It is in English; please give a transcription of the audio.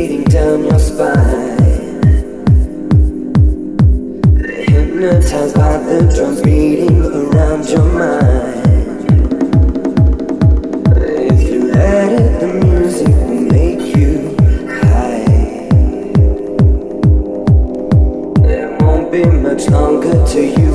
Cascading down your spine. Hypnotized by the drums beating around your mind. If you let it, the music will make you high. It won't be much longer till you